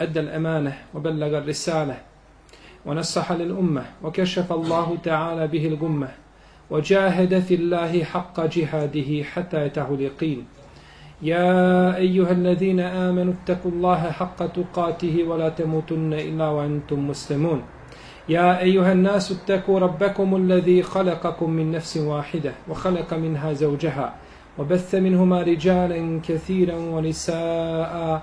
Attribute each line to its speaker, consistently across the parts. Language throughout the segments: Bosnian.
Speaker 1: أدى الأمانة وبلغ الرسالة ونصح للأمة وكشف الله تعالى به الغمة وجاهد في الله حق جهاده حتى يتاه اليقين. يا أيها الذين آمنوا اتقوا الله حق تقاته ولا تموتن إلا وأنتم مسلمون. يا أيها الناس اتقوا ربكم الذي خلقكم من نفس واحدة وخلق منها زوجها وبث منهما رجالا كثيرا ونساء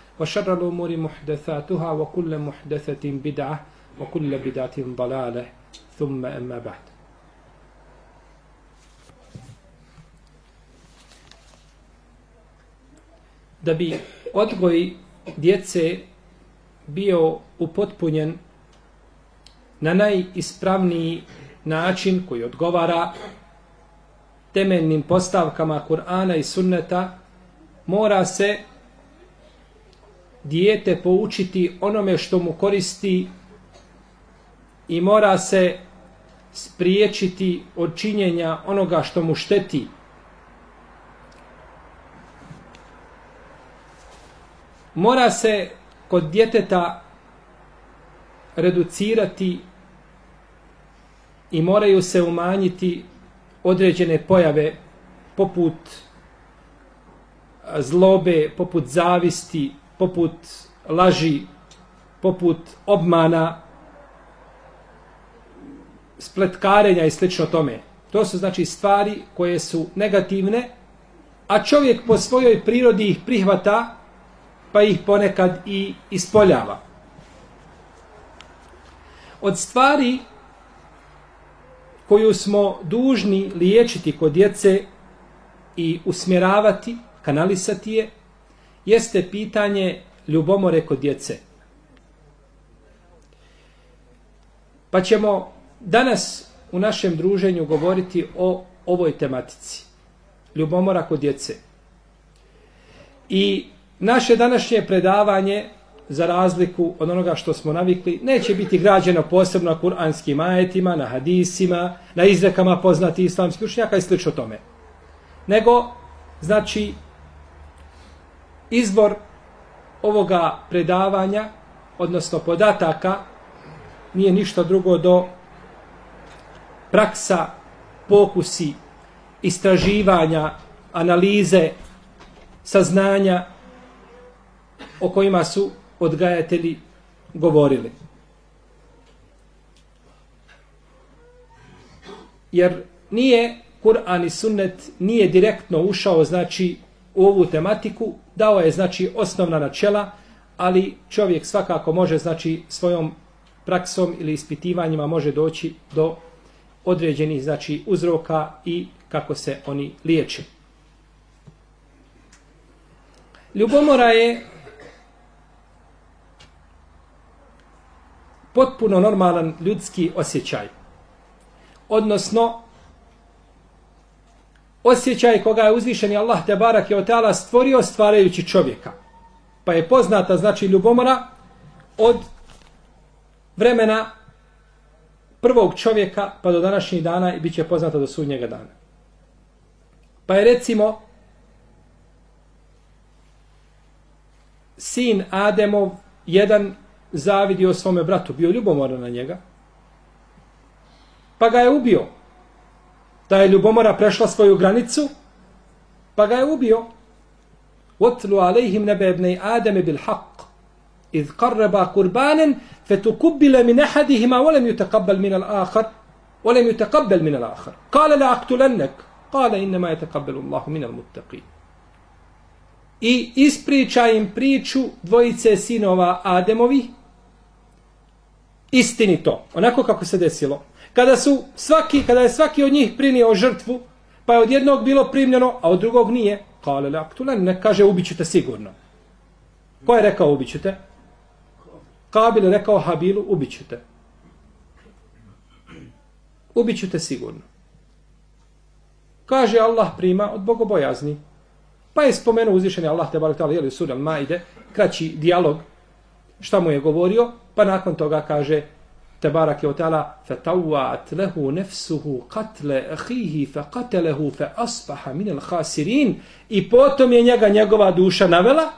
Speaker 1: وشر الأمور محدثاتها وكل محدثة بدعة وكل بدعة ضلالة ثم أما بعد da bi odgoj djece bio upotpunjen na najispravniji način koji odgovara temeljnim postavkama Kur'ana i Sunneta, mora se dijete poučiti onome što mu koristi i mora se spriječiti od činjenja onoga što mu šteti. Mora se kod djeteta reducirati i moraju se umanjiti određene pojave poput zlobe, poput zavisti, poput laži, poput obmana, spletkarenja i slično tome. To su znači stvari koje su negativne, a čovjek po svojoj prirodi ih prihvata, pa ih ponekad i ispoljava. Od stvari koju smo dužni liječiti kod djece i usmjeravati, kanalisati je, jeste pitanje ljubomore kod djece. Pa ćemo danas u našem druženju govoriti o ovoj tematici. Ljubomora kod djece. I naše današnje predavanje, za razliku od onoga što smo navikli, neće biti građeno posebno na kuranskim ajetima, na hadisima, na izrekama poznati islamskih učenjaka i slično tome. Nego, znači, izbor ovoga predavanja, odnosno podataka, nije ništa drugo do praksa, pokusi, istraživanja, analize, saznanja o kojima su odgajatelji govorili. Jer nije Kur'an i sunnet nije direktno ušao znači u ovu tematiku, dao je znači osnovna načela, ali čovjek svakako može znači svojom praksom ili ispitivanjima može doći do određenih znači uzroka i kako se oni liječe. Ljubomora je potpuno normalan ljudski osjećaj. Odnosno, osjećaj koga je uzvišeni Allah te barak je otala stvorio stvarajući čovjeka. Pa je poznata znači ljubomora od vremena prvog čovjeka pa do današnjih dana i bit će poznata do sudnjega dana. Pa je recimo sin Ademov jedan zavidio svome bratu, bio ljubomoran na njega, pa ga je ubio da je ljubomora prešla svoju granicu, pa ga je ubio. Otlu alejhim nebe ebnej Ademe bil haq, iz karreba kurbanen, fetu min ehadihima, olem ju tekabbel min al ahar, olem ju tekabbel min al ahar. Kale la aktu lennek, kale innema je tekabbelu Allahu min al muttaqi. I ispriča im priču dvojice sinova Ademovi, istinito, onako kako se desilo. Kada su svaki, kada je svaki od njih prinio žrtvu, pa je od jednog bilo primljeno, a od drugog nije, kale le aktulen, ne kaže ubiću te sigurno. Ko je rekao ubiću te? Kabil je rekao Habilu, ubiću te. Ubiću te sigurno. Kaže Allah prima od bogobojazni. Pa je spomenuo uzvišeni Allah te barek ta'ala, jeli u suri Al-Maide, kraći dijalog, šta mu je govorio, pa nakon toga kaže te barak je o ta'ala, فَتَوَّعَتْ لَهُ نَفْسُهُ قَتْلَ أَخِيهِ فَقَتَلَهُ فَأَصْبَحَ مِنَ الْخَاسِرِينَ I potom je njega njegova duša navela,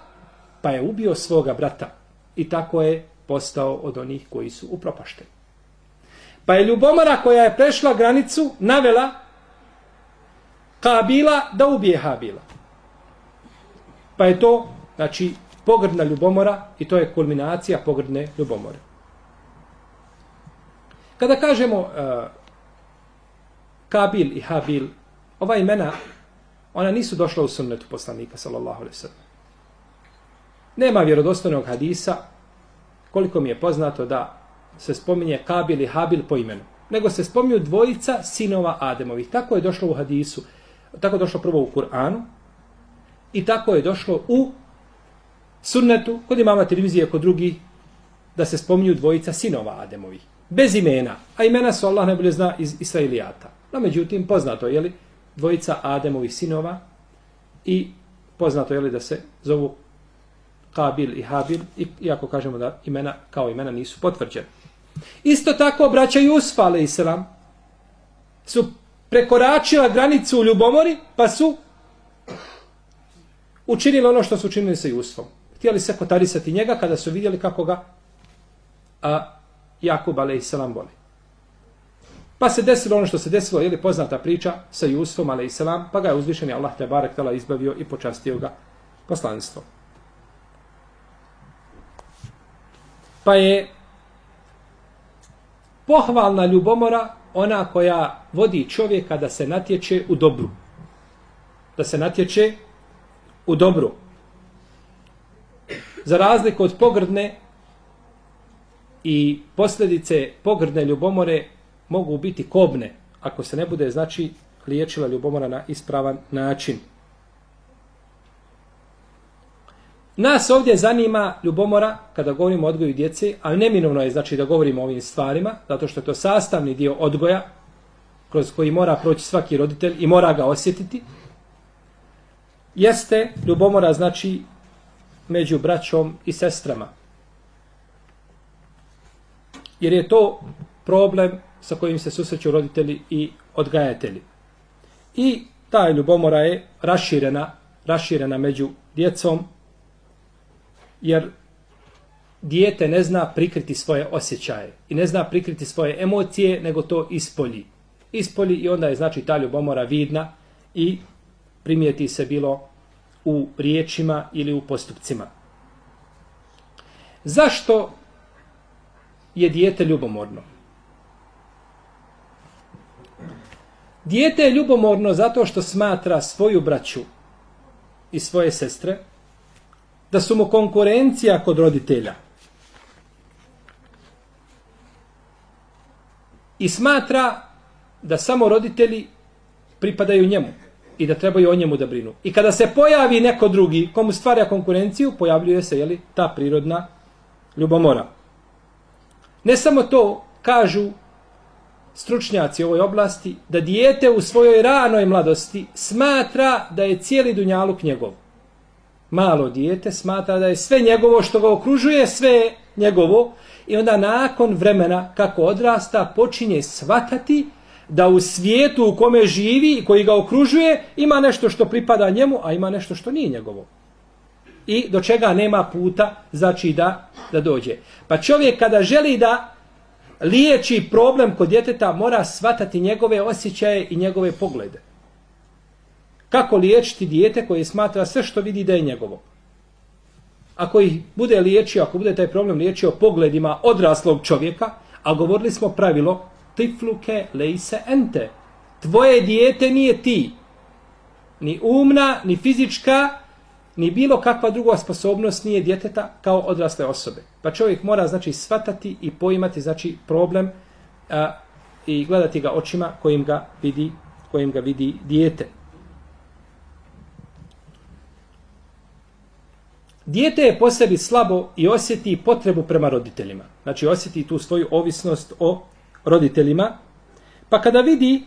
Speaker 1: pa je ubio svoga brata. I tako je postao od onih koji su upropašteni. Pa je ljubomora koja je prešla granicu navela Kabila da ubije Habila. Pa je to, znači, pogrdna ljubomora i to je kulminacija pogrdne ljubomore. Kada kažemo uh, Kabil i Habil, ova imena, ona nisu došla u sunnetu poslanika, sallallahu alaihi sallam. Nema vjerodostojnog hadisa, koliko mi je poznato da se spominje Kabil i Habil po imenu. Nego se spominju dvojica sinova Ademovih. Tako je došlo u hadisu. Tako je došlo prvo u Kur'anu. I tako je došlo u sunnetu, kod imama televizije, kod drugi, da se spominju dvojica sinova Ademovih. Bez imena. A imena su Allah najbolje zna iz Israilijata. No, međutim, poznato je li dvojica Ademovih sinova i poznato je li da se zovu Kabil i Habil, iako kažemo da imena kao imena nisu potvrđene. Isto tako braća Jusfa, ale islam, su prekoračila granicu u ljubomori, pa su učinili ono što su učinili sa Jusfom. Htjeli se kotarisati njega kada su vidjeli kako ga a, Jakub, a.s. voli. Pa se desilo ono što se desilo, je li poznata priča sa Jusufom a.s. pa ga je uzvišeni Allah te barek tala izbavio i počastio ga poslanstvom. Pa je pohvalna ljubomora ona koja vodi čovjeka da se natječe u dobru. Da se natječe u dobru. Za razliku od pogrdne i posljedice pogrdne ljubomore mogu biti kobne ako se ne bude znači liječila ljubomora na ispravan način. Nas ovdje zanima ljubomora kada govorimo o odgoju djece, ali neminovno je znači da govorimo o ovim stvarima, zato što je to sastavni dio odgoja kroz koji mora proći svaki roditelj i mora ga osjetiti. Jeste ljubomora znači među braćom i sestrama. Jer je to problem sa kojim se susreću roditelji i odgajatelji. I ta ljubomora je raširena, raširena među djecom, jer dijete ne zna prikriti svoje osjećaje i ne zna prikriti svoje emocije, nego to ispolji. Ispolji i onda je znači ta ljubomora vidna i primijeti se bilo u riječima ili u postupcima. Zašto je dijete ljubomorno? Dijete je ljubomorno zato što smatra svoju braću i svoje sestre da su mu konkurencija kod roditelja. I smatra da samo roditelji pripadaju njemu i da trebaju o njemu da brinu. I kada se pojavi neko drugi komu stvara konkurenciju, pojavljuje se jeli, ta prirodna ljubomora. Ne samo to, kažu stručnjaci u ovoj oblasti, da dijete u svojoj ranoj mladosti smatra da je cijeli dunjaluk njegov malo dijete smatra da je sve njegovo što ga okružuje, sve njegovo i onda nakon vremena kako odrasta počinje svatati da u svijetu u kome živi i koji ga okružuje ima nešto što pripada njemu, a ima nešto što nije njegovo. I do čega nema puta, znači da, da dođe. Pa čovjek kada želi da liječi problem kod djeteta, mora svatati njegove osjećaje i njegove poglede. Kako liječiti dijete koje smatra sve što vidi da je njegovo? ako ih bude liječio, ako bude taj problem liječio pogledima odraslog čovjeka, a govorili smo pravilo tifluke lejse ente. Tvoje dijete nije ti. Ni umna, ni fizička, ni bilo kakva druga sposobnost nije djeteta kao odrasle osobe. Pa čovjek mora znači svatati i poimati znači problem a, i gledati ga očima kojim ga vidi, kojim ga vidi dijete. Dijete je po sebi slabo i osjeti potrebu prema roditeljima. Znači osjeti tu svoju ovisnost o roditeljima. Pa kada vidi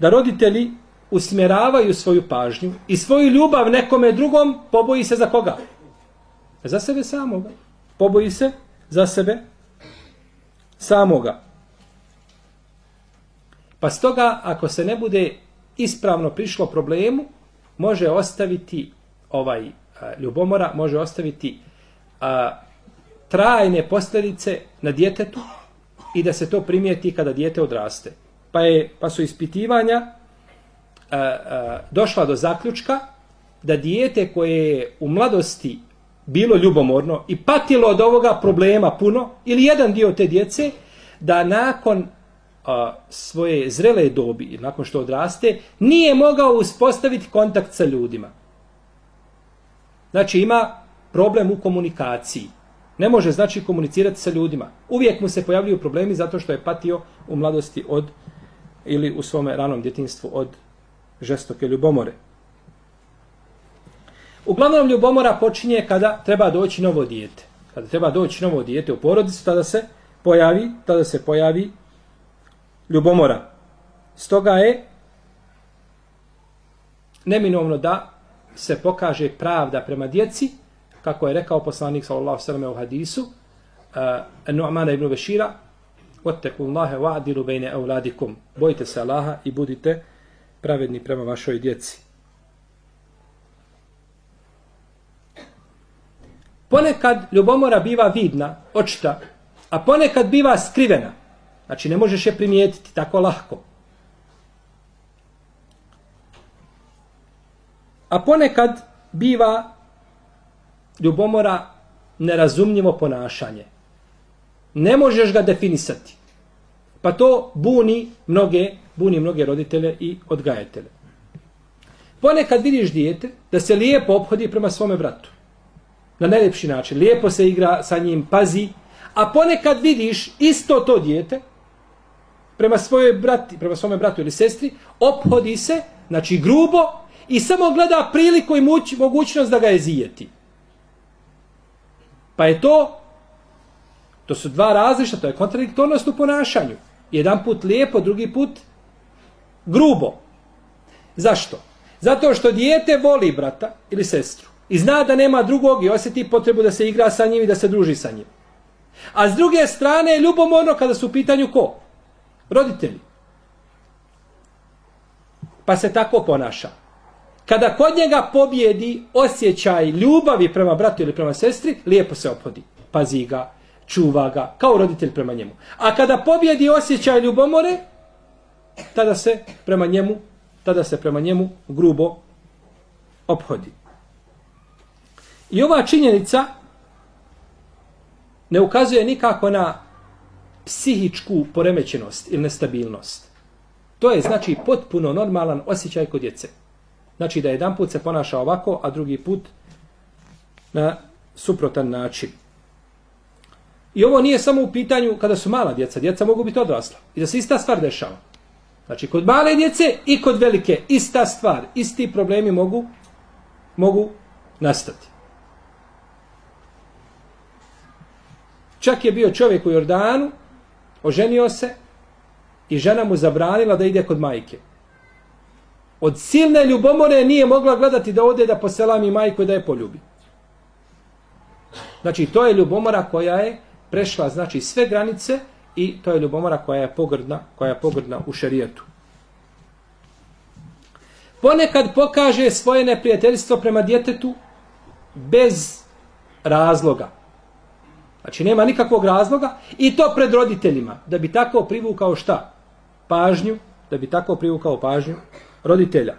Speaker 1: da roditelji usmjeravaju svoju pažnju i svoju ljubav nekome drugom, poboji se za koga? Za sebe samoga. Poboji se za sebe samoga. Pa stoga, ako se ne bude ispravno prišlo problemu, može ostaviti ovaj ljubomora, može ostaviti a, trajne posljedice na djetetu i da se to primijeti kada dijete odraste. Pa, je, pa su ispitivanja a, a, došla do zaključka da dijete koje je u mladosti bilo ljubomorno i patilo od ovoga problema puno, ili jedan dio te djece, da nakon a, svoje zrele dobi, nakon što odraste, nije mogao uspostaviti kontakt sa ljudima. Znači ima problem u komunikaciji. Ne može znači komunicirati sa ljudima. Uvijek mu se pojavljuju problemi zato što je patio u mladosti od ili u svome ranom djetinstvu od žestoke ljubomore. Uglavnom ljubomora počinje kada treba doći novo dijete. Kada treba doći novo dijete u porodicu, tada se pojavi, tada se pojavi ljubomora. Stoga je neminovno da se pokaže pravda prema djeci, kako je rekao poslanik sallallahu sallam u hadisu, eh, uh, Nu'mana ibn Bešira, Oteku Allahe wa'dilu bejne euladikum. Bojite se Allaha i budite pravedni prema vašoj djeci. Ponekad ljubomora biva vidna, očita, a ponekad biva skrivena. Znači ne možeš je primijetiti tako lahko. A ponekad biva ljubomora nerazumljivo ponašanje. Ne možeš ga definisati. Pa to buni mnoge, buni mnoge roditelje i odgajatelje. Ponekad vidiš dijete da se lijepo obhodi prema svome bratu. Na najljepši način. Lijepo se igra sa njim, pazi. A ponekad vidiš isto to dijete prema svojoj brati, prema svome bratu ili sestri, obhodi se, znači grubo, i samo gleda priliku i muć, mogućnost da ga je zijeti. Pa je to, to su dva različita, to je kontradiktornost u ponašanju. Jedan put lijepo, drugi put grubo. Zašto? Zato što dijete voli brata ili sestru i zna da nema drugog i osjeti potrebu da se igra sa njim i da se druži sa njim. A s druge strane je ljubomorno kada su u pitanju ko? Roditelji. Pa se tako ponaša. Kada kod njega pobjedi osjećaj ljubavi prema bratu ili prema sestri, lijepo se opodi. Pazi ga, čuva ga, kao roditelj prema njemu. A kada pobjedi osjećaj ljubomore, tada se prema njemu, tada se prema njemu grubo obhodi. I ova činjenica ne ukazuje nikako na psihičku poremećenost ili nestabilnost. To je znači potpuno normalan osjećaj kod djece. Znači da jedan put se ponaša ovako, a drugi put na suprotan način. I ovo nije samo u pitanju kada su mala djeca. Djeca mogu biti odrasla. I da se ista stvar dešava. Znači kod male djece i kod velike ista stvar. Isti problemi mogu mogu nastati. Čak je bio čovjek u Jordanu, oženio se i žena mu zabranila da ide kod majke od silne ljubomore nije mogla gledati da ode da poselami majku i da je poljubi. Znači, to je ljubomora koja je prešla znači sve granice i to je ljubomora koja je pogrdna, koja je pogrdna u šerijetu. Ponekad pokaže svoje neprijateljstvo prema djetetu bez razloga. Znači, nema nikakvog razloga i to pred roditeljima, da bi tako privukao šta? Pažnju, da bi tako privukao pažnju roditelja.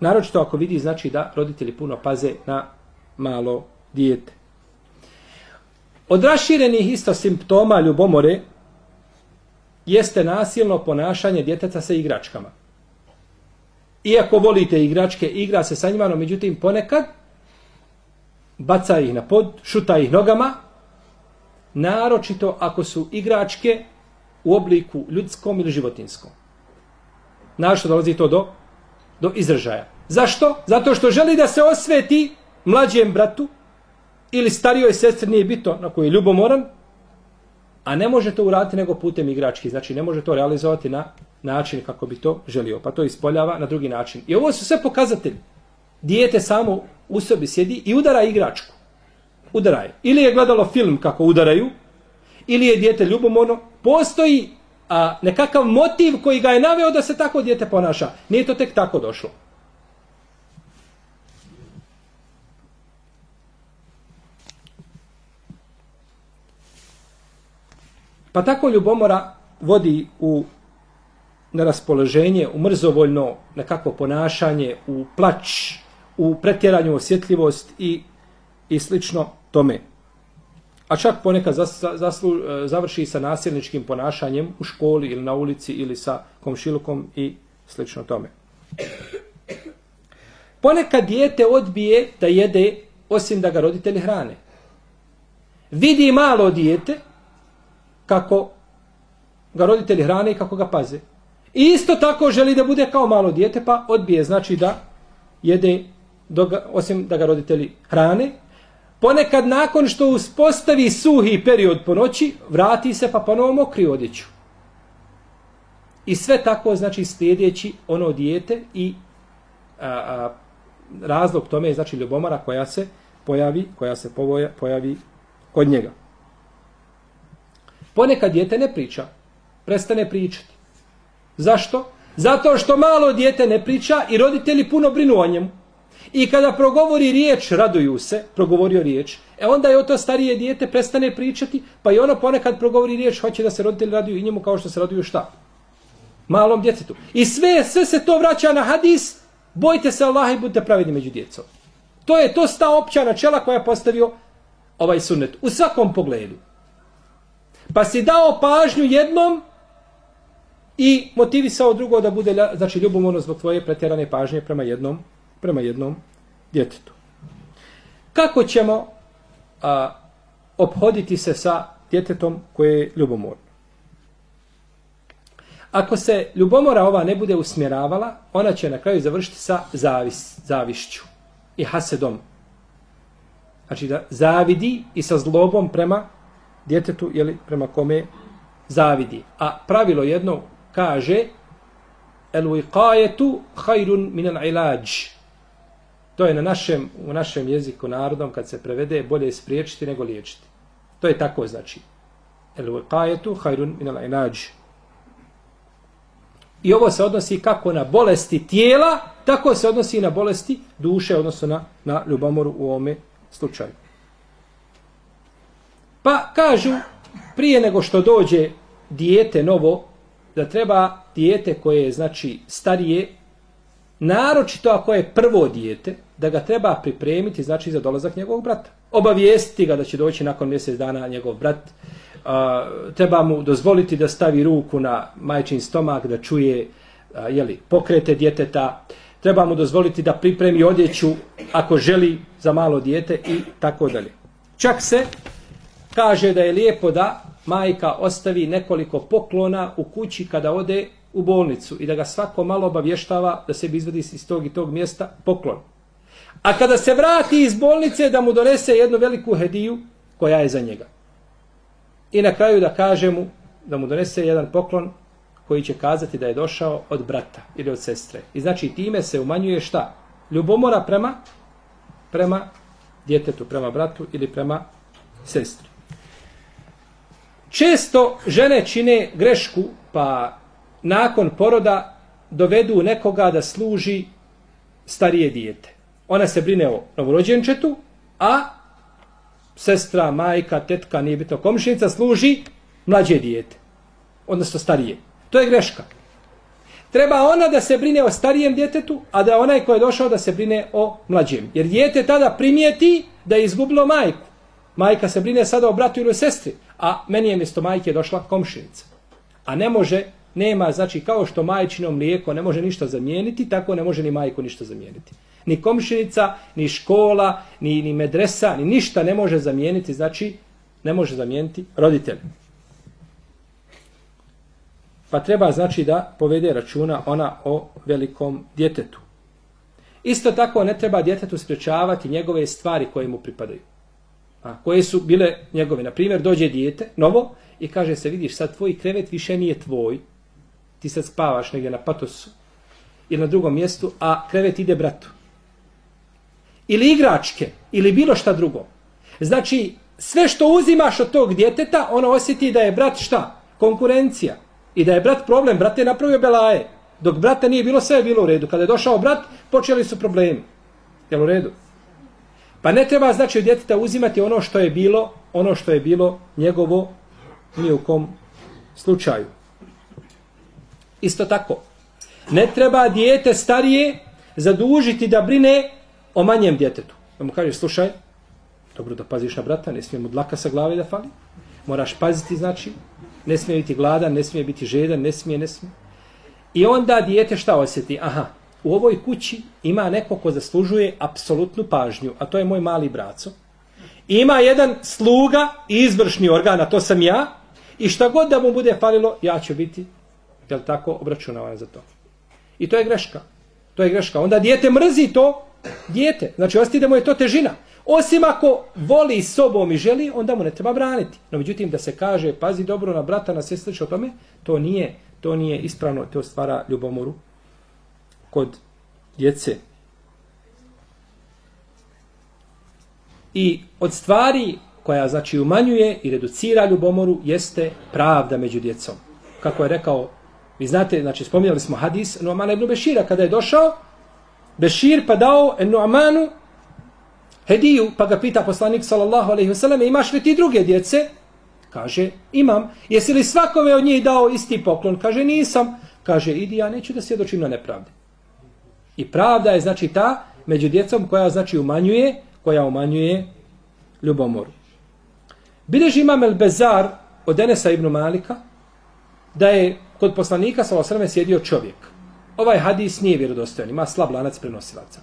Speaker 1: Naročito ako vidi, znači da roditelji puno paze na malo dijete. Od raširenih isto simptoma ljubomore jeste nasilno ponašanje djeteta sa igračkama. Iako volite igračke, igra se sa njima, no međutim ponekad baca ih na pod, šuta ih nogama, naročito ako su igračke u obliku ljudskom ili životinskom. Našto dolazi to do, do izražaja. Zašto? Zato što želi da se osveti mlađem bratu ili starijoj sestri, nije bito na koji je ljubomoran, a ne može to uraditi nego putem igrački. Znači ne može to realizovati na način kako bi to želio. Pa to ispoljava na drugi način. I ovo su sve pokazatelji. Dijete samo u sebi sjedi i udara igračku. Udara je. Ili je gledalo film kako udaraju, ili je dijete ljubomorno. Postoji a, nekakav motiv koji ga je naveo da se tako dijete ponaša. Nije to tek tako došlo. Pa tako ljubomora vodi u neraspoloženje, u mrzovoljno nekakvo ponašanje, u plać, u pretjeranju osjetljivost i, i slično tome. A čak ponekad zaslu, e, završi sa nasilničkim ponašanjem u školi ili na ulici ili sa komšilukom i slično tome. Ponekad dijete odbije da jede osim da ga roditelji hrane. Vidi malo dijete kako ga roditelji hrane i kako ga paze. I isto tako želi da bude kao malo dijete, pa odbije, znači da jede, ga, osim da ga roditelji hrane. Ponekad nakon što uspostavi suhi period po noći, vrati se pa ponovo mokri odjeću. I sve tako, znači, slijedeći ono dijete i a, a, razlog tome je, znači, ljubomara koja se pojavi, koja se povoja, pojavi kod njega. Ponekad dijete ne priča, prestane pričati. Zašto? Zato što malo dijete ne priča i roditelji puno brinu o njemu. I kada progovori riječ, raduju se, progovorio riječ, e onda je o to starije dijete prestane pričati, pa i ono ponekad progovori riječ, hoće da se roditelji raduju i njemu kao što se raduju šta? Malom djetetu. I sve, sve se to vraća na hadis, bojte se Allaha i budite pravedni među djecom. To je to sta opća načela koja je postavio ovaj sunnet. U svakom pogledu. Pa si dao pažnju jednom i motivisao drugo da bude znači ljubomorno zbog tvoje pretjerane pažnje prema jednom prema jednom djetetu. Kako ćemo a, obhoditi se sa djetetom koje je ljubomorno? Ako se ljubomora ova ne bude usmjeravala, ona će na kraju završiti sa zavis, zavišću i hasedom. Znači da zavidi i sa zlobom prema djetetu ili prema kome zavidi. A pravilo jedno kaže el wiqayetu khairun min al ilaj. To je na našem u našem jeziku narodom kad se prevede bolje spriječiti nego liječiti. To je tako znači. El wiqayetu khairun min al ilaj. I ovo se odnosi kako na bolesti tijela, tako se odnosi i na bolesti duše, odnosno na, na ljubomoru u ovome slučaju. Pa kažu, prije nego što dođe dijete novo, da treba dijete koje je, znači, starije, naročito ako je prvo dijete, da ga treba pripremiti, znači, za dolazak njegovog brata. Obavijestiti ga da će doći nakon mjesec dana njegov brat, Uh, treba mu dozvoliti da stavi ruku na majčin stomak, da čuje uh, jeli, pokrete djeteta, treba mu dozvoliti da pripremi odjeću ako želi za malo dijete i tako dalje. Čak se kaže da je lijepo da majka ostavi nekoliko poklona u kući kada ode u bolnicu i da ga svako malo obavještava da se izvedi iz tog i tog mjesta poklon. A kada se vrati iz bolnice da mu donese jednu veliku hediju koja je za njega. I na kraju da kaže mu da mu donese jedan poklon koji će kazati da je došao od brata ili od sestre. I znači time se umanjuje šta? Ljubomora prema prema djetetu, prema bratu ili prema sestri. Često žene čine grešku, pa nakon poroda dovedu nekoga da služi starije dijete. Ona se brine o novorođenčetu, a sestra, majka, tetka, nije bitno komšinica, služi mlađe dijete. Odnosno starije. To je greška. treba ona da se brine o starijem djetetu, a da onaj ko je došao da se brine o mlađem. Jer djete tada primijeti da je izgubilo majku. Majka se brine sada o bratu ili o sestri, a meni je mjesto majke došla komšinica. A ne može, nema, znači kao što majčino mlijeko ne može ništa zamijeniti, tako ne može ni majku ništa zamijeniti. Ni komšinica, ni škola, ni, ni medresa, ni ništa ne može zamijeniti, znači ne može zamijeniti roditelj. Pa treba znači da povede računa ona o velikom djetetu. Isto tako ne treba djetetu sprečavati njegove stvari koje mu pripadaju. A, koje su bile njegove. Na primjer, dođe dijete, novo, i kaže se, vidiš, sad tvoj krevet više nije tvoj. Ti sad spavaš negdje na patosu ili na drugom mjestu, a krevet ide bratu. Ili igračke, ili bilo šta drugo. Znači, sve što uzimaš od tog djeteta, ono osjeti da je brat šta? Konkurencija. I da je brat problem, brat je napravio belaje. Dok brata nije bilo, sve je bilo u redu. Kada je došao brat, počeli su problemi. Jel u redu? Pa ne treba znači od djeteta uzimati ono što je bilo, ono što je bilo njegovo ni u kom slučaju. Isto tako. Ne treba dijete starije zadužiti da brine o manjem djetetu. Da mu kaže, slušaj, dobro da paziš na brata, ne smije mu dlaka sa glave da fali. Moraš paziti, znači, ne smije biti gladan, ne smije biti žedan, ne smije, ne smije. I onda dijete šta osjeti? Aha, u ovoj kući ima neko ko zaslužuje apsolutnu pažnju, a to je moj mali braco. Ima jedan sluga i izvršni organ, a to sam ja, i šta god da mu bude falilo, ja ću biti, jel tako, obračunavan za to. I to je greška. To je greška. Onda dijete mrzi to, dijete. Znači, osti da mu je to težina. Osim ako voli sobom i želi, onda mu ne treba braniti. No, međutim, da se kaže, pazi dobro na brata, na sestriče o tome, to nije, to nije ispravno, to stvara ljubomoru kod djece. I od stvari koja znači umanjuje i reducira ljubomoru jeste pravda među djecom. Kako je rekao, vi znate, znači spominjali smo hadis Nu'mana ibn Bešira kada je došao, Bešir pa dao Nu'manu hediju, pa ga pita poslanik sallallahu alaihi wasallam, imaš li ti druge djece? Kaže, imam. Jesi li svakome od njih dao isti poklon? Kaže, nisam. Kaže, idi, ja neću da svjedočim na nepravdi. I pravda je znači ta među djecom koja znači umanjuje, koja umanjuje ljubomoru. Bileži imam El Bezar od Enesa ibn Malika da je kod poslanika sa osrme sjedio čovjek. Ovaj hadis nije vjerodostojan, ima slab lanac prenosilaca.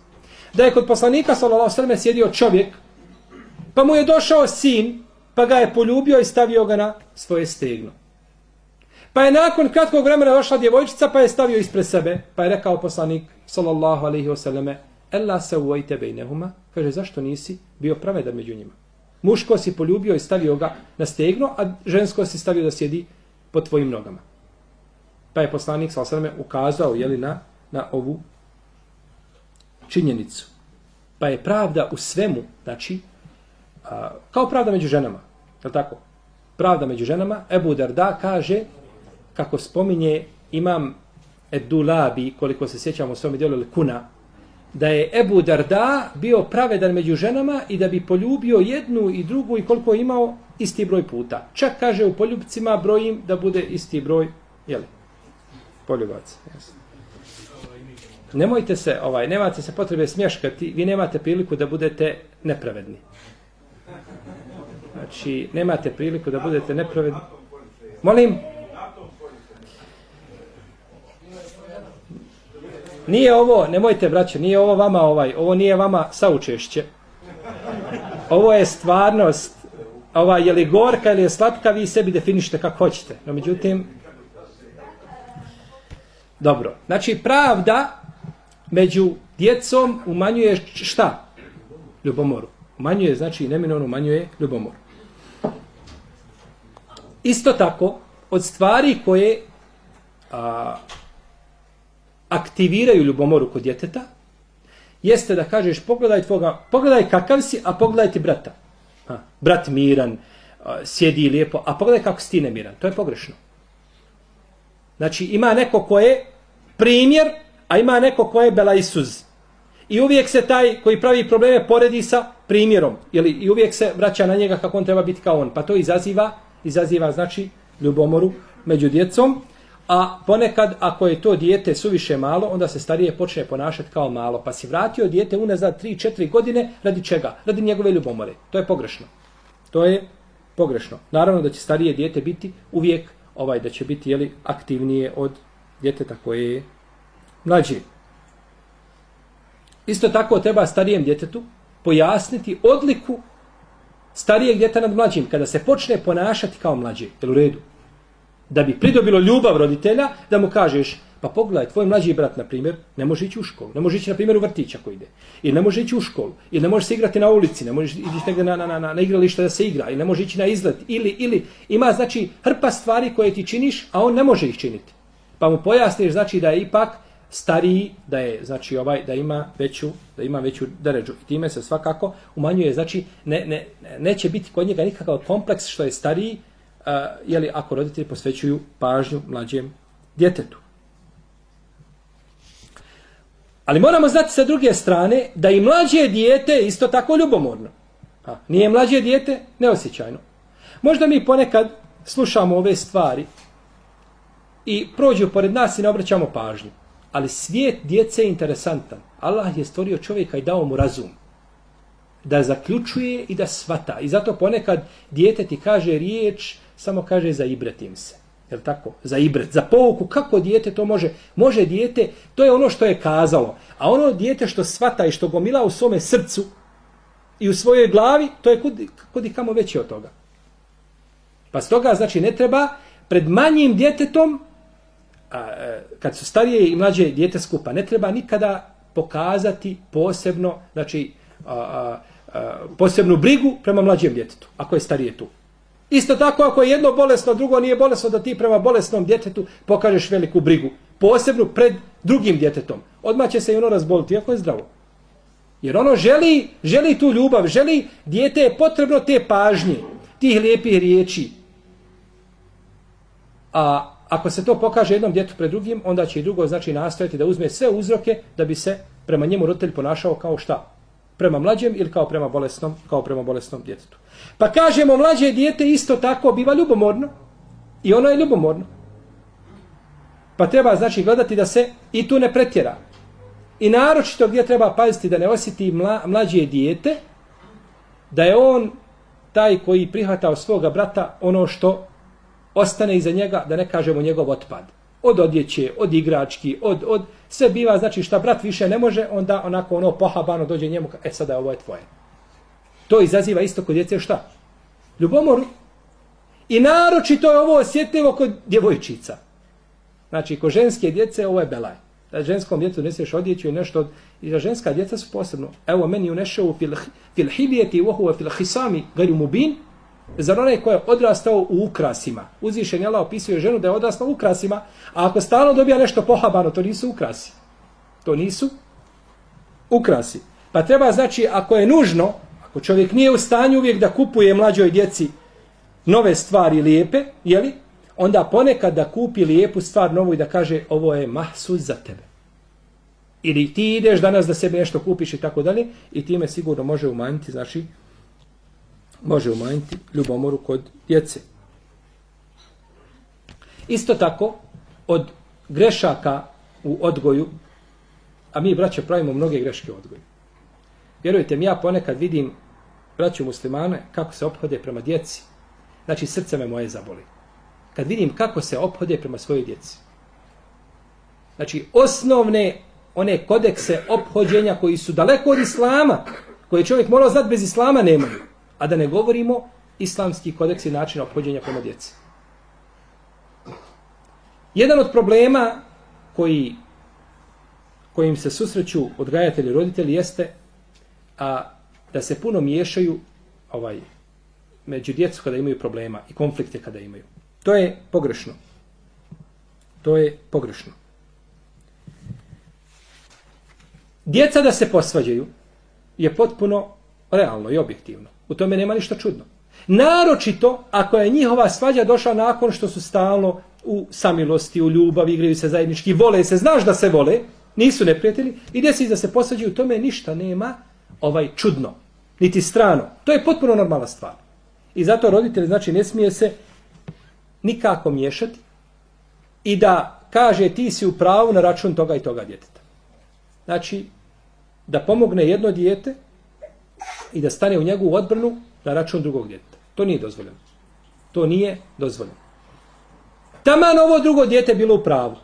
Speaker 1: Da je kod poslanika sa osrme sjedio čovjek, pa mu je došao sin, pa ga je poljubio i stavio ga na svoje stegno. Pa je nakon kratkog vremena došla djevojčica, pa je stavio ispred sebe, pa je rekao poslanik, sallallahu alaihi wasallame, Ella se uvojite bejnehuma, kaže, zašto nisi bio pravedan među njima? Muško si poljubio i stavio ga na stegno, a žensko si stavio da sjedi po tvojim nogama. Pa je poslanik, sallallahu alaihi ukazao, jeli, na, na ovu činjenicu. Pa je pravda u svemu, znači, a, kao pravda među ženama, je tako? Pravda među ženama, Ebu Darda kaže, kako spominje imam Edulabi, koliko se sjećamo u svom djelu Kuna, da je Ebu Darda bio pravedan među ženama i da bi poljubio jednu i drugu i koliko je imao isti broj puta. Čak kaže u poljubcima brojim da bude isti broj, jeli, poljubac. Jasno. Nemojte se, ovaj, nemate se potrebe smješkati, vi nemate priliku da budete nepravedni. Znači, nemate priliku da budete nepravedni. Molim, Nije ovo, nemojte braće, nije ovo vama ovaj, ovo nije vama saučešće. Ovo je stvarnost, ova je li gorka ili je slatka, vi sebi definište kako hoćete. No međutim, dobro. Znači pravda među djecom umanjuje šta? Ljubomoru. Umanjuje, znači neminovno umanjuje ljubomoru. Isto tako, od stvari koje a, aktiviraju ljubomoru kod djeteta, jeste da kažeš pogledaj tvoga, pogledaj kakav si, a pogledaj ti brata. Ha, brat miran, sjedi lijepo, a pogledaj kako si ti nemiran. To je pogrešno. Znači ima neko ko je primjer, a ima neko ko je bela isuz. I uvijek se taj koji pravi probleme poredi sa primjerom. Jeli, I uvijek se vraća na njega kako on treba biti kao on. Pa to izaziva, izaziva znači ljubomoru među djecom. A ponekad, ako je to dijete suviše malo, onda se starije počne ponašati kao malo. Pa si vratio dijete unazad 3-4 godine, radi čega? Radi njegove ljubomore. To je pogrešno. To je pogrešno. Naravno da će starije dijete biti uvijek ovaj da će biti jeli, aktivnije od djeteta koje je mlađe. Isto tako treba starijem djetetu pojasniti odliku starijeg djeta nad mlađim, kada se počne ponašati kao mlađe, jel u redu? Da bi pridobilo ljubav roditelja, da mu kažeš, pa pogledaj, tvoj mlađi brat, na primjer, ne može ići u školu, ne može ići, na primjer, u vrtić ako ide, ili ne može ići u školu, ili ne može se igrati na ulici, ne može ići negdje na, na, na, na, na igralište da se igra, ili ne može ići na izlet, ili, ili, ima, znači, hrpa stvari koje ti činiš, a on ne može ih činiti. Pa mu pojasniš, znači, da je ipak stariji, da je, znači, ovaj, da ima veću, da ima veću deređu. I time se svakako umanjuje, znači, ne, ne, neće biti kod njega nikakav kompleks što je stariji, a, jeli, ako roditelji posvećuju pažnju mlađem djetetu. Ali moramo znati sa druge strane da i mlađe dijete isto tako ljubomorno. A, nije mlađe dijete neosjećajno. Možda mi ponekad slušamo ove stvari i prođu pored nas i ne obraćamo pažnju. Ali svijet djece je interesantan. Allah je stvorio čovjeka i dao mu razum. Da zaključuje i da svata. I zato ponekad dijete ti kaže riječ, samo kaže za ibretim se. Je tako? Za ibret, za pouku. Kako dijete to može? Može dijete, to je ono što je kazalo. A ono dijete što svata i što gomila u svome srcu i u svojoj glavi, to je kudi, kudi kamo veće od toga. Pa stoga, znači, ne treba pred manjim djetetom a, e, kad su starije i mlađe djete skupa, ne treba nikada pokazati posebno, znači, a, a, a, posebnu brigu prema mlađem djetetu, ako je starije tu. Isto tako, ako je jedno bolesno, drugo nije bolesno, da ti prema bolesnom djetetu pokažeš veliku brigu. Posebno pred drugim djetetom. Odmah će se i ono razboliti, ako je zdravo. Jer ono želi, želi tu ljubav, želi, djete je potrebno te pažnje, tih lijepih riječi. A ako se to pokaže jednom djetu pred drugim, onda će i drugo znači nastojati da uzme sve uzroke da bi se prema njemu roditelj ponašao kao šta? Prema mlađem ili kao prema bolesnom, kao prema bolesnom djetetu. Pa kažemo mlađe dijete isto tako biva ljubomorno i ono je ljubomorno. Pa treba znači gledati da se i tu ne pretjera. I naročito gdje treba paziti da ne osjeti mla, mlađe dijete, da je on taj koji prihvata od svoga brata ono što ostane iza njega, da ne kažemo njegov otpad. Od odjeće, od igrački, od, od sve biva, znači šta brat više ne može, onda onako ono pohabano dođe njemu, e sada ovo je tvoje. To izaziva isto kod djece šta? Ljubomoru. I naročito je ovo osjetljivo kod djevojčica. Znači, kod ženske djece ovo je belaj. Da ženskom djecu neseš odjeću i nešto, i da ženska djeca su posebno. Evo, meni unešao u fil, fil hilijeti, uohu fil hisami, gari mubin, Zar onaj ko je odrastao u ukrasima? Uzvišen je Allah opisuje ženu da je odrastao u ukrasima, a ako stalno dobija nešto pohabano, to nisu ukrasi. To nisu ukrasi. Pa treba znači, ako je nužno, ako čovjek nije u stanju uvijek da kupuje mlađoj djeci nove stvari lijepe, jeli? onda ponekad da kupi lijepu stvar novu i da kaže ovo je mahsuz za tebe. Ili ti ideš danas da sebi nešto kupiš i tako dalje i time sigurno može umanjiti, znači, može umanjiti ljubomoru kod djece. Isto tako, od grešaka u odgoju, a mi, braće, pravimo mnoge greške u odgoju. Vjerujte mi, ja ponekad vidim braću muslimane kako se ophode prema djeci. Znači, srce me moje zaboli. Kad vidim kako se ophode prema svojoj djeci. Znači, osnovne one kodekse ophođenja koji su daleko od islama, koje čovjek morao znati bez islama, nemaju. A da ne govorimo islamski kodeks i način ophođenja prema djeci. Jedan od problema koji kojim se susreću odgajatelji i roditelji jeste a da se puno miješaju ovaj među djecu kada imaju problema i konflikte kada imaju. To je pogrešno. To je pogrešno. Djeca da se posvađaju je potpuno realno i objektivno. U tome nema ništa čudno. Naročito ako je njihova svađa došla nakon što su stalno u samilosti, u ljubavi, igraju se zajednički, vole se, znaš da se vole, nisu neprijatelji, i desi da se posvađaju, u tome ništa nema ovaj čudno, niti strano. To je potpuno normalna stvar. I zato roditelj, znači, ne smije se nikako miješati i da kaže ti si u pravu na račun toga i toga djeteta. Znači, da pomogne jedno dijete i da stane u njegovu odbranu na račun drugog djeteta. To nije dozvoljeno. To nije dozvoljeno. Taman ovo drugo dijete bilo u pravu.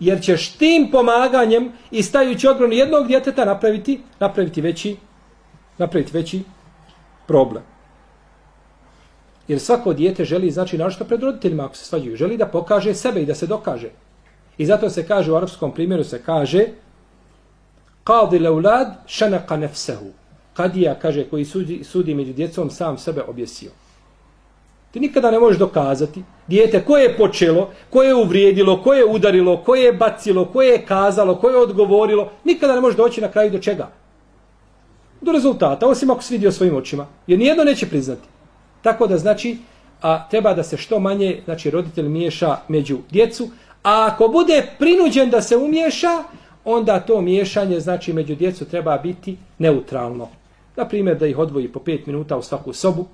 Speaker 1: Jer ćeš tim pomaganjem i stajući odbranu jednog djeteta napraviti, napraviti veći napraviti veći problem. Jer svako dijete želi, znači, našto pred roditeljima ako se svađaju, želi da pokaže sebe i da se dokaže. I zato se kaže u arapskom primjeru se kaže Qadi leulad šanaka nefsehu. Kadija, kaže, koji sudi, sudi među djecom, sam sebe objesio. Ti nikada ne možeš dokazati dijete koje je počelo, koje je uvrijedilo, koje je udarilo, koje je bacilo, koje je kazalo, koje je odgovorilo. Nikada ne možeš doći na kraju do čega? Do rezultata, osim ako se vidio svojim očima. Jer nijedno neće priznati. Tako da znači, a treba da se što manje, znači roditelj miješa među djecu, a ako bude prinuđen da se umiješa, onda to miješanje, znači među djecu treba biti neutralno. Na primjer da ih odvoji po pet minuta u svaku sobu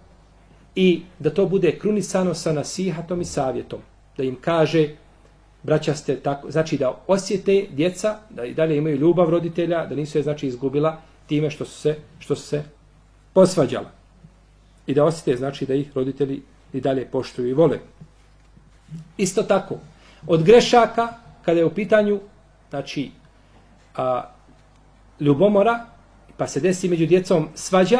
Speaker 1: i da to bude krunisano sa nasihatom i savjetom. Da im kaže, braća ste tako, znači da osjete djeca, da i dalje imaju ljubav roditelja, da nisu je znači izgubila time što su se, što su se posvađala i da osjete znači da ih roditelji i dalje poštuju i vole. Isto tako, od grešaka, kada je u pitanju, znači, a, ljubomora, pa se desi među djecom svađa,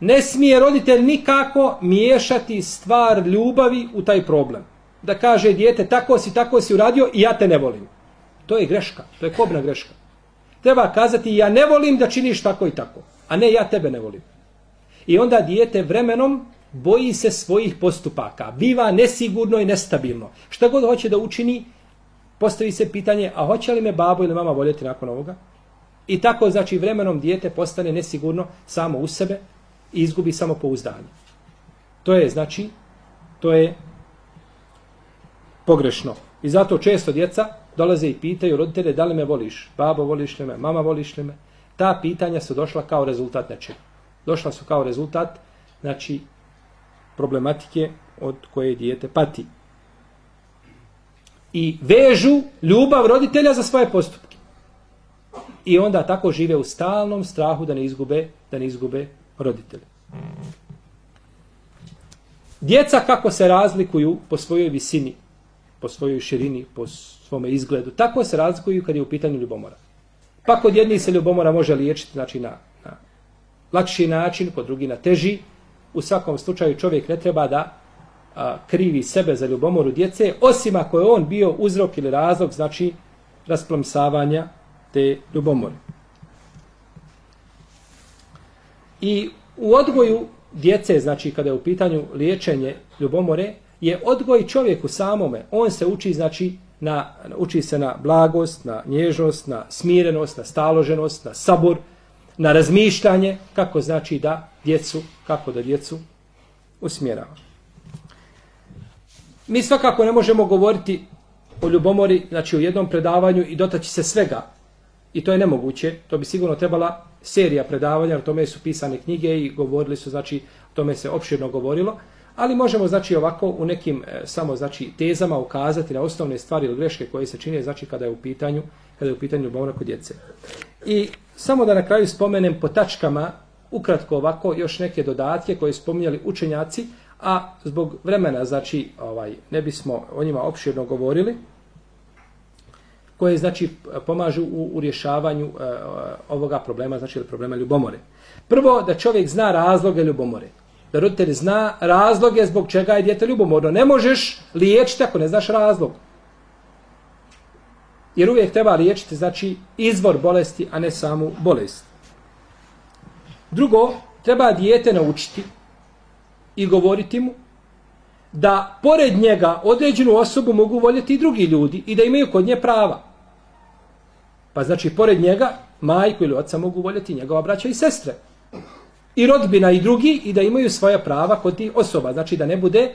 Speaker 1: ne smije roditelj nikako miješati stvar ljubavi u taj problem. Da kaže dijete, tako si, tako si uradio i ja te ne volim. To je greška, to je kobna greška. Treba kazati, ja ne volim da činiš tako i tako, a ne ja tebe ne volim. I onda dijete vremenom boji se svojih postupaka. Biva nesigurno i nestabilno. Šta god hoće da učini, postavi se pitanje, a hoće li me babo ili mama voljeti nakon ovoga? I tako, znači, vremenom dijete postane nesigurno samo u sebe i izgubi samo pouzdanje. To je, znači, to je pogrešno. I zato često djeca dolaze i pitaju roditelje da li me voliš, babo voliš li me, mama voliš li me. Ta pitanja su došla kao rezultat nečega došla su kao rezultat znači problematike od koje dijete pati. I vežu ljubav roditelja za svoje postupke. I onda tako žive u stalnom strahu da ne izgube, da ne izgube roditelje. Djeca kako se razlikuju po svojoj visini, po svojoj širini, po svome izgledu, tako se razlikuju kad je u pitanju ljubomora. Pa kod jednih se ljubomora može liječiti znači na lakši način, kod drugi na teži. U svakom slučaju čovjek ne treba da a, krivi sebe za ljubomoru djece, osim ako je on bio uzrok ili razlog, znači rasplomsavanja te ljubomore. I u odgoju djece, znači kada je u pitanju liječenje ljubomore, je odgoj čovjeku samome. On se uči, znači, na, uči se na blagost, na nježnost, na smirenost, na staloženost, na sabor, na razmišljanje kako znači da djecu, kako da djecu usmjerava. Mi svakako ne možemo govoriti o ljubomori, znači u jednom predavanju i dotaći se svega. I to je nemoguće. To bi sigurno trebala serija predavanja, o tome su pisane knjige i govorili su, znači, o tome se opširno govorilo. Ali možemo, znači, ovako u nekim e, samo, znači, tezama ukazati na osnovne stvari ili greške koje se čine, znači, kada je u pitanju, kada je u pitanju ljubavna kod djece. I Samo da na kraju spomenem po tačkama, ukratko ovako, još neke dodatke koje spominjali učenjaci, a zbog vremena, znači, ovaj, ne bismo o njima opširno govorili, koje, znači, pomažu u, u rješavanju e, ovoga problema, znači, problema ljubomore. Prvo, da čovjek zna razloge ljubomore. Da roditelj zna razloge zbog čega je djete ljubomorno. Ne možeš liječiti ako ne znaš razlog. Jer uvijek treba liječiti, znači, izvor bolesti, a ne samu bolest. Drugo, treba dijete naučiti i govoriti mu da pored njega određenu osobu mogu voljeti i drugi ljudi i da imaju kod nje prava. Pa znači, pored njega, majku ili oca mogu voljeti njegova braća i sestre. I rodbina i drugi i da imaju svoja prava kod tih osoba. Znači, da ne bude,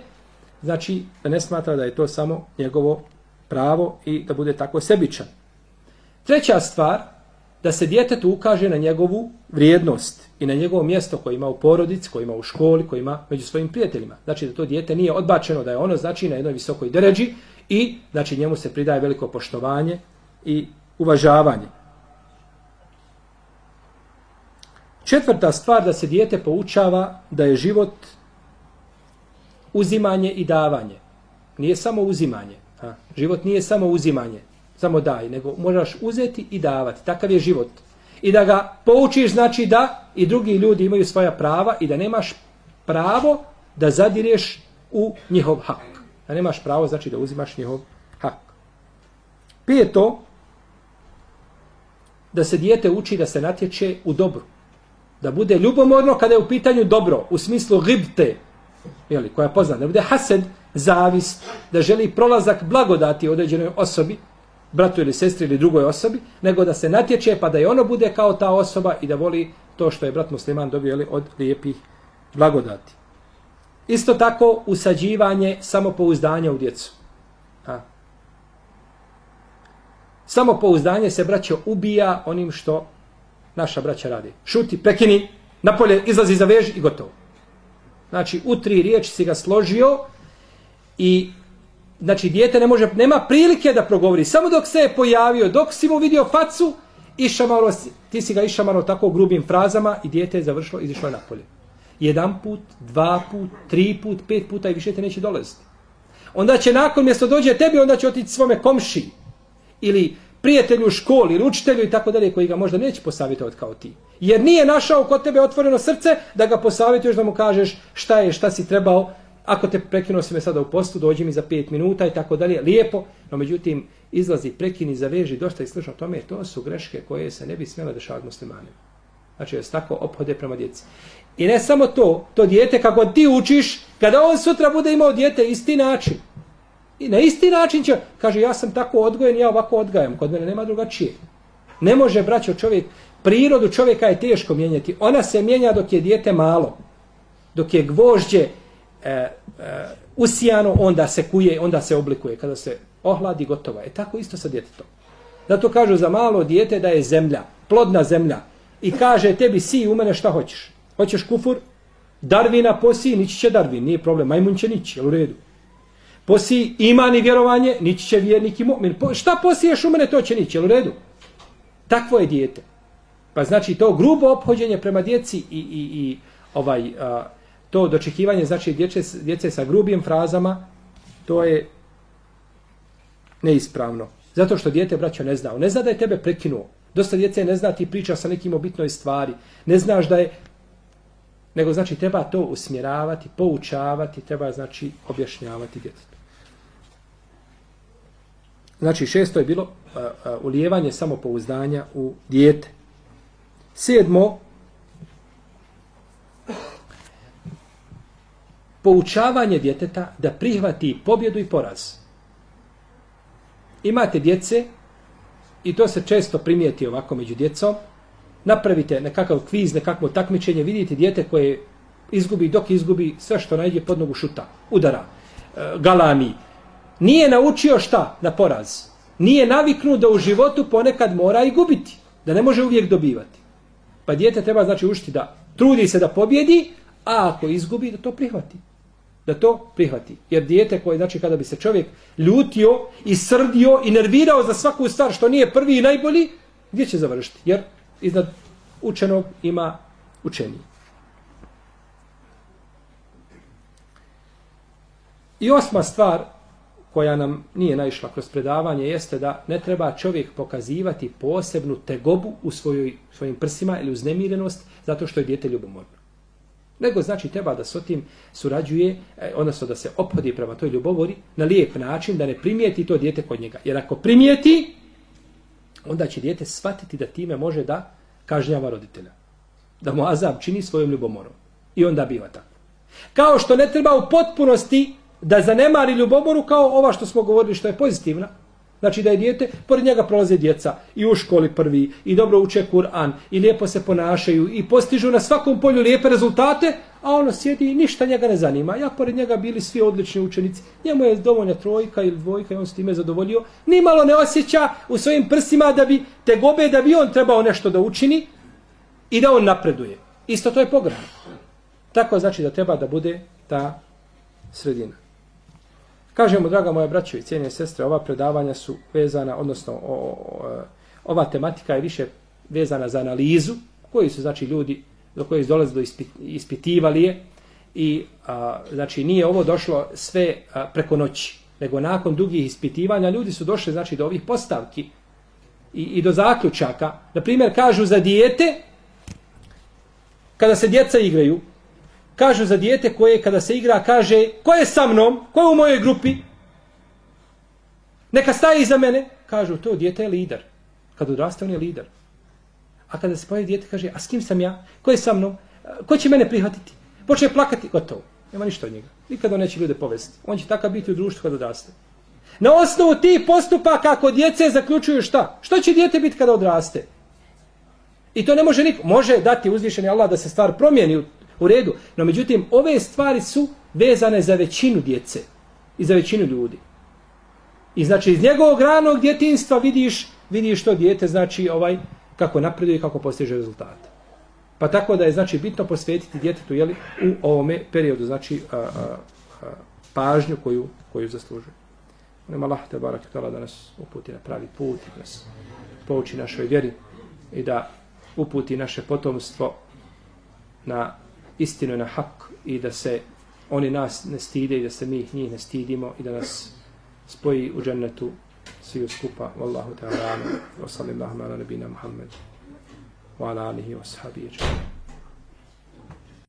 Speaker 1: znači, da ne smatra da je to samo njegovo pravo i da bude tako sebičan. Treća stvar, da se djetetu ukaže na njegovu vrijednost i na njegovo mjesto koje ima u porodici, koje ima u školi, koje ima među svojim prijateljima. Znači da to dijete nije odbačeno, da je ono znači na jednoj visokoj deređi i znači njemu se pridaje veliko poštovanje i uvažavanje. Četvrta stvar da se dijete poučava da je život uzimanje i davanje. Nije samo uzimanje. Ha? Život nije samo uzimanje, samo daj, nego možeš uzeti i davati. Takav je život. I da ga poučiš znači da i drugi ljudi imaju svoja prava i da nemaš pravo da zadireš u njihov hak. Da nemaš pravo znači da uzimaš njihov hak. Peto, da se dijete uči da se natječe u dobru. Da bude ljubomorno kada je u pitanju dobro, u smislu gibte, jeli, koja je poznata. Da bude hased, zavis, da želi prolazak blagodati određenoj osobi, bratu ili sestri ili drugoj osobi, nego da se natječe pa da je ono bude kao ta osoba i da voli to što je brat musliman dobio jeli, od lijepih blagodati. Isto tako usađivanje samopouzdanja u djecu. A. Samopouzdanje se, braćo, ubija onim što naša braća radi. Šuti, prekini, napolje, izlazi za vež i gotovo. Znači, u tri riječi si ga složio i znači, dijete ne može, nema prilike da progovori. Samo dok se je pojavio, dok si mu vidio facu, išamaro, ti si ga išamaro tako grubim frazama i dijete je završilo i je napolje. Jedan put, dva put, tri put, pet puta i više te neće dolaziti. Onda će nakon mjesto dođe tebi, onda će otići svome komšiji ili prijatelju u školi, ili učitelju i tako dalje, koji ga možda neće posavjetovati kao ti. Jer nije našao kod tebe otvoreno srce da ga posavjetuješ, da mu kažeš šta je, šta si trebao, ako te prekinuo si me sada u postu, dođi mi za 5 minuta i tako dalje, lijepo, no međutim, izlazi, prekini, zaveži, dosta i slično tome, to su greške koje se ne bi smjela dešavati muslimanima. Znači, da se tako ophode prema djeci. I ne samo to, to dijete kako ti učiš, kada on sutra bude imao dijete isti način, I na isti način će, kaže, ja sam tako odgojen, ja ovako odgajam, kod mene nema drugačije. Ne može, braćo, čovjek, prirodu čovjeka je teško mijenjati. Ona se mijenja dok je dijete malo. Dok je gvožđe e, e, usijano, onda se kuje, onda se oblikuje. Kada se ohladi, gotova. je. E, tako isto sa djetetom. Zato kažu za malo dijete da je zemlja, plodna zemlja. I kaže tebi, si u mene šta hoćeš? Hoćeš kufur? Darvina posi, nići će Darvin, nije problem. Majmun će nići, jel u redu? Posi iman i vjerovanje, nići će vjernik i mu'min. Po, šta posiješ u mene, to će nići, jel u redu? Takvo je dijete. Pa znači to grubo obhođenje prema djeci i, i, i ovaj, a, to dočekivanje, znači djece, djece sa grubim frazama, to je neispravno. Zato što dijete, braćo, ne zna. ne zna da je tebe prekinuo. Dosta djece ne zna ti priča sa nekim obitnoj stvari. Ne znaš da je nego znači treba to usmjeravati, poučavati, treba znači objašnjavati djetetu. Znači šesto je bilo uh, uh, ulijevanje samopouzdanja u dijete. Sedmo, poučavanje djeteta da prihvati pobjedu i poraz. Imate djece i to se često primijeti ovako među djecom. Napravite nekakav kviz, nekakvo takmičenje, vidite djete koje izgubi, dok izgubi sve što najde pod nogu šuta, udara, e, galami, nije naučio šta na poraz. Nije naviknuo da u životu ponekad mora i gubiti. Da ne može uvijek dobivati. Pa dijete treba znači učiti da trudi se da pobjedi, a ako izgubi da to prihvati. Da to prihvati. Jer dijete koje, znači kada bi se čovjek ljutio i srdio i nervirao za svaku stvar što nije prvi i najbolji, gdje će završiti? Jer iznad učenog ima učenije. I osma stvar koja nam nije naišla kroz predavanje jeste da ne treba čovjek pokazivati posebnu tegobu u svojoj, svojim prsima ili uznemirenost zato što je dijete ljubomorno. Nego znači treba da s tim surađuje, e, odnosno da se ophodi prema toj ljubovori na lijep način, da ne primijeti to dijete kod njega. Jer ako primijeti, onda će dijete shvatiti da time može da kažnjava roditelja. Da mu azab čini svojom ljubomorom. I onda biva tako. Kao što ne treba u potpunosti da zanemari ljubomoru kao ova što smo govorili što je pozitivna. Znači da je dijete, pored njega prolaze djeca i u školi prvi, i dobro uče Kur'an, i lijepo se ponašaju, i postižu na svakom polju lijepe rezultate, a ono sjedi i ništa njega ne zanima. Ja pored njega bili svi odlični učenici, njemu je dovoljna trojka ili dvojka i on s time zadovoljio. Nimalo ne osjeća u svojim prsima da bi te gobe, da bi on trebao nešto da učini i da on napreduje. isto to je pogrešno. Tako znači da treba da bude ta sredina. Kažemo, draga moja braćo i cijenje sestre, ova predavanja su vezana, odnosno o, o, ova tematika je više vezana za analizu, koji su znači ljudi do koji dolaze do ispit, ispitivali je i a, znači nije ovo došlo sve a, preko noći, nego nakon dugih ispitivanja ljudi su došli znači do ovih postavki i, i do zaključaka. Na primjer, kažu za dijete, kada se djeca igraju, kažu za dijete koje kada se igra kaže ko je sa mnom, ko je u mojoj grupi, neka staje iza mene, kažu to dijete je lider. Kad odraste on je lider. A kada se pojavi dijete kaže a s kim sam ja, ko je sa mnom, ko će mene prihvatiti, počne plakati, gotovo. Nema ništa od njega. Nikada neće ljude povesti. On će takav biti u društvu kad odraste. Na osnovu tih postupaka kako djece zaključuju šta? Što će dijete biti kada odraste? I to ne može niko. Može dati uzvišeni Allah da se stvar promijeni u, redu. No međutim, ove stvari su vezane za većinu djece i za većinu ljudi. I znači iz njegovog ranog djetinstva vidiš, vidiš to dijete znači ovaj kako napreduje i kako postiže rezultate. Pa tako da je znači bitno posvetiti djetetu jeli, u ovome periodu znači a, a, a, pažnju koju, koju zaslužuje. Nema Allah te barak da nas uputi na pravi put, da nas pouči našoj vjeri i da uputi naše potomstvo na istinu na hak i da se oni nas ne stide i da se mi njih ne stidimo i da nas spoji u džennetu svi skupa. Wallahu ta'ala. Wa sallallahu ala nabina Muhammed. Wa ala alihi wa sahabihi.